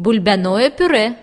бульбяное пюре.